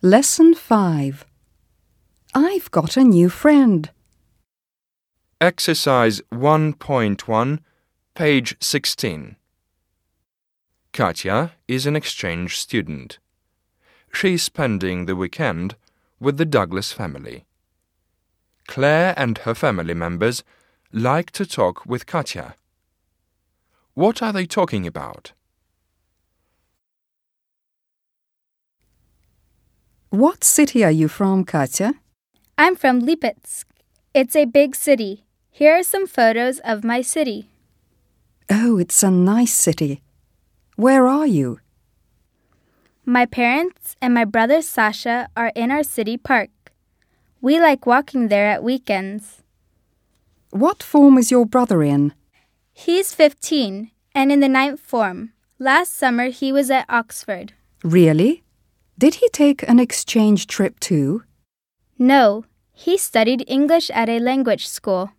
Lesson 5 I've got a new friend. Exercise 1.1, page 16. Katya is an exchange student. She's spending the weekend with the Douglas family. Claire and her family members like to talk with Katya. What are they talking about? What city are you from, Katya? I'm from Lipetsk. It's a big city. Here are some photos of my city. Oh, it's a nice city. Where are you? My parents and my brother Sasha are in our city park. We like walking there at weekends. What form is your brother in? He's 15 and in the ninth form. Last summer he was at Oxford. Really? Did he take an exchange trip too? No, he studied English at a language school.